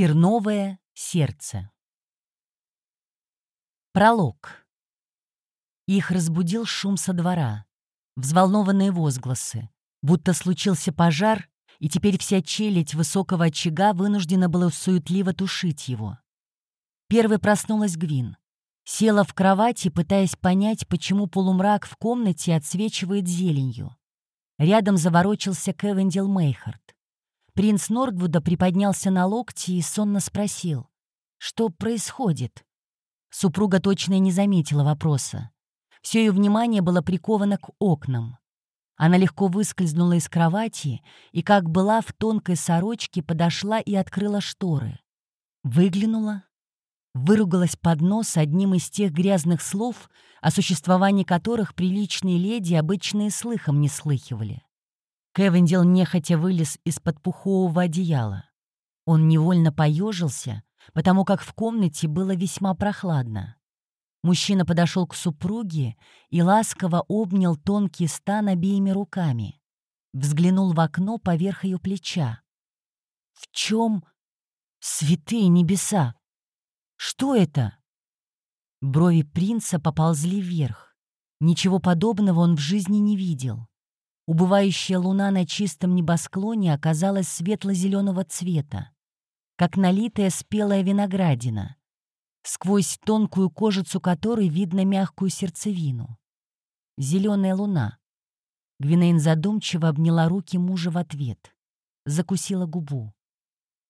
Терновое сердце. Пролог. Их разбудил шум со двора, взволнованные возгласы, будто случился пожар, и теперь вся челядь высокого очага вынуждена была суетливо тушить его. Первой проснулась Гвин. Села в кровати, пытаясь понять, почему полумрак в комнате отсвечивает зеленью. Рядом заворочился Кевендил Мейхард. Принц Нордвуда приподнялся на локти и сонно спросил, что происходит. Супруга точно не заметила вопроса. Все ее внимание было приковано к окнам. Она легко выскользнула из кровати и, как была в тонкой сорочке, подошла и открыла шторы. Выглянула, выругалась под нос одним из тех грязных слов, о существовании которых приличные леди обычно и слыхом не слыхивали. Кевиндил нехотя вылез из-под пухового одеяла. Он невольно поежился, потому как в комнате было весьма прохладно. Мужчина подошел к супруге и ласково обнял тонкий стан обеими руками. Взглянул в окно поверх ее плеча. «В чем святые небеса? Что это?» Брови принца поползли вверх. Ничего подобного он в жизни не видел. Убывающая луна на чистом небосклоне оказалась светло-зеленого цвета, как налитая спелая виноградина, сквозь тонкую кожицу которой видно мягкую сердцевину. Зеленая луна. Гвинейн задумчиво обняла руки мужа в ответ. Закусила губу.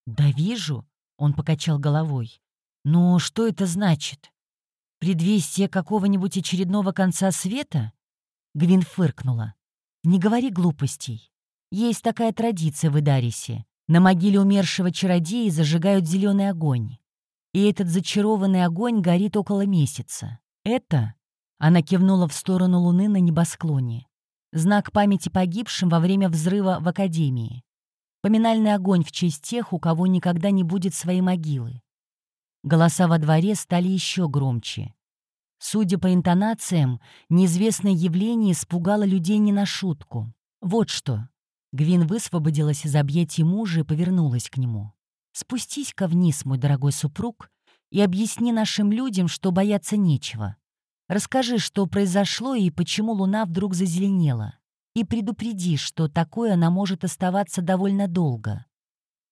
«Да вижу», — он покачал головой. «Но что это значит? Предвестие какого-нибудь очередного конца света?» Гвин фыркнула. Не говори глупостей. Есть такая традиция в Идарисе. На могиле умершего чародея зажигают зеленый огонь. И этот зачарованный огонь горит около месяца. Это, она кивнула в сторону луны на небосклоне, знак памяти погибшим во время взрыва в Академии. Поминальный огонь в честь тех, у кого никогда не будет своей могилы. Голоса во дворе стали еще громче. Судя по интонациям, неизвестное явление испугало людей не на шутку. Вот что. Гвин высвободилась из объятий мужа и повернулась к нему. «Спустись-ка вниз, мой дорогой супруг, и объясни нашим людям, что бояться нечего. Расскажи, что произошло и почему луна вдруг зазеленела. И предупреди, что такое она может оставаться довольно долго».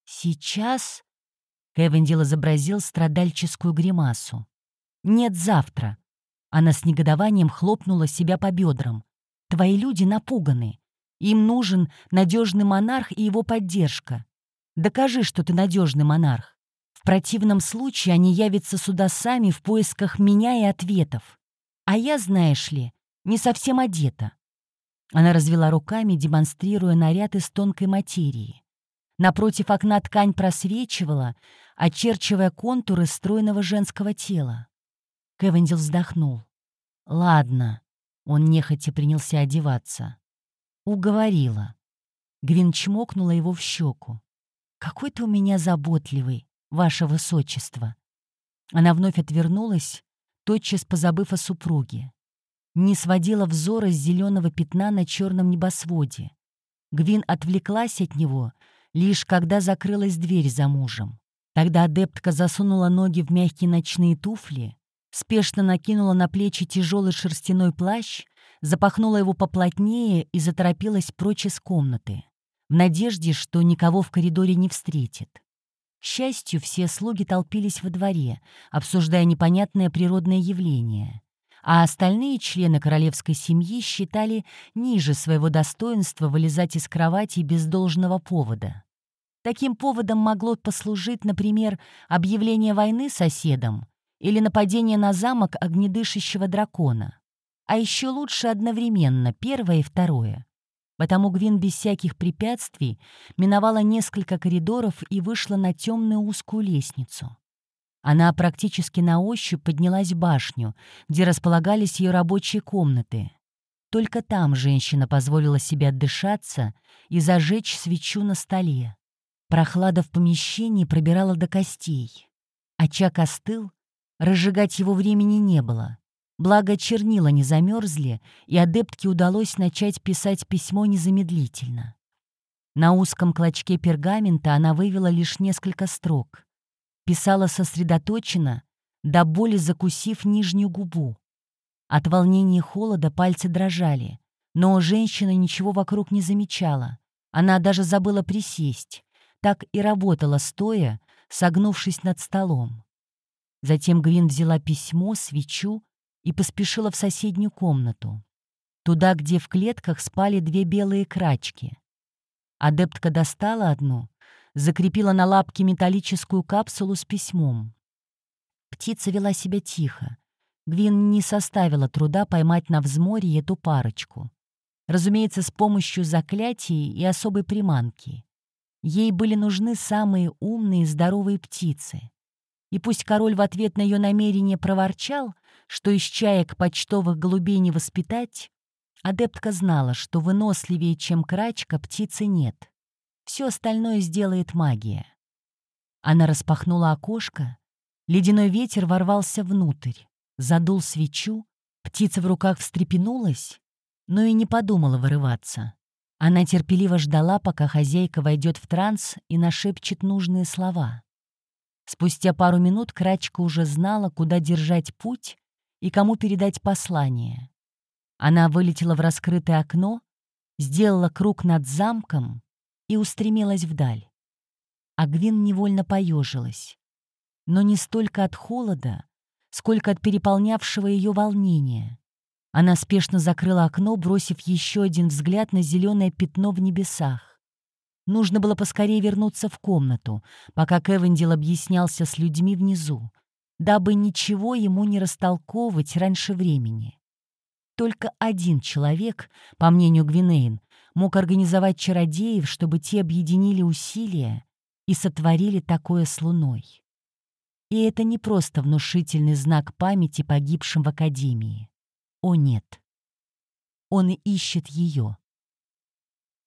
«Сейчас...» — Кевиндил изобразил страдальческую гримасу. «Нет, завтра. Она с негодованием хлопнула себя по бедрам. «Твои люди напуганы. Им нужен надежный монарх и его поддержка. Докажи, что ты надежный монарх. В противном случае они явятся сюда сами в поисках меня и ответов. А я, знаешь ли, не совсем одета». Она развела руками, демонстрируя наряд из тонкой материи. Напротив окна ткань просвечивала, очерчивая контуры стройного женского тела. Кевендил вздохнул. «Ладно». Он нехотя принялся одеваться. Уговорила. Гвин чмокнула его в щеку. «Какой ты у меня заботливый, ваше высочество!» Она вновь отвернулась, тотчас позабыв о супруге. Не сводила взора с зеленого пятна на черном небосводе. Гвин отвлеклась от него, лишь когда закрылась дверь за мужем. Тогда адептка засунула ноги в мягкие ночные туфли, спешно накинула на плечи тяжелый шерстяной плащ, запахнула его поплотнее и заторопилась прочь из комнаты, в надежде, что никого в коридоре не встретит. К счастью, все слуги толпились во дворе, обсуждая непонятное природное явление, а остальные члены королевской семьи считали ниже своего достоинства вылезать из кровати без должного повода. Таким поводом могло послужить, например, объявление войны соседам или нападение на замок огнедышащего дракона. А еще лучше одновременно первое и второе. Потому Гвин без всяких препятствий миновала несколько коридоров и вышла на темную узкую лестницу. Она практически на ощупь поднялась в башню, где располагались ее рабочие комнаты. Только там женщина позволила себе отдышаться и зажечь свечу на столе. Прохлада в помещении пробирала до костей. Очаг остыл, Разжигать его времени не было. Благо, чернила не замерзли, и адептке удалось начать писать письмо незамедлительно. На узком клочке пергамента она вывела лишь несколько строк. писала сосредоточенно, до боли закусив нижнюю губу. От волнения и холода пальцы дрожали, но женщина ничего вокруг не замечала. Она даже забыла присесть. Так и работала стоя, согнувшись над столом. Затем Гвин взяла письмо, свечу и поспешила в соседнюю комнату. Туда, где в клетках спали две белые крачки. Адептка достала одну, закрепила на лапке металлическую капсулу с письмом. Птица вела себя тихо. Гвин не составила труда поймать на взморье эту парочку. Разумеется, с помощью заклятий и особой приманки. Ей были нужны самые умные и здоровые птицы. И пусть король в ответ на ее намерение проворчал, что из чаек почтовых голубей не воспитать, адептка знала, что выносливее, чем крачка, птицы нет. Все остальное сделает магия. Она распахнула окошко, ледяной ветер ворвался внутрь, задул свечу, птица в руках встрепенулась, но и не подумала вырываться. Она терпеливо ждала, пока хозяйка войдет в транс и нашепчет нужные слова. Спустя пару минут Крачка уже знала, куда держать путь и кому передать послание. Она вылетела в раскрытое окно, сделала круг над замком и устремилась вдаль. Агвин невольно поежилась. Но не столько от холода, сколько от переполнявшего ее волнения. Она спешно закрыла окно, бросив еще один взгляд на зеленое пятно в небесах. Нужно было поскорее вернуться в комнату, пока Кевендил объяснялся с людьми внизу, дабы ничего ему не растолковывать раньше времени. Только один человек, по мнению Гвинейн, мог организовать чародеев, чтобы те объединили усилия и сотворили такое с Луной. И это не просто внушительный знак памяти погибшим в Академии. О нет. Он ищет ее.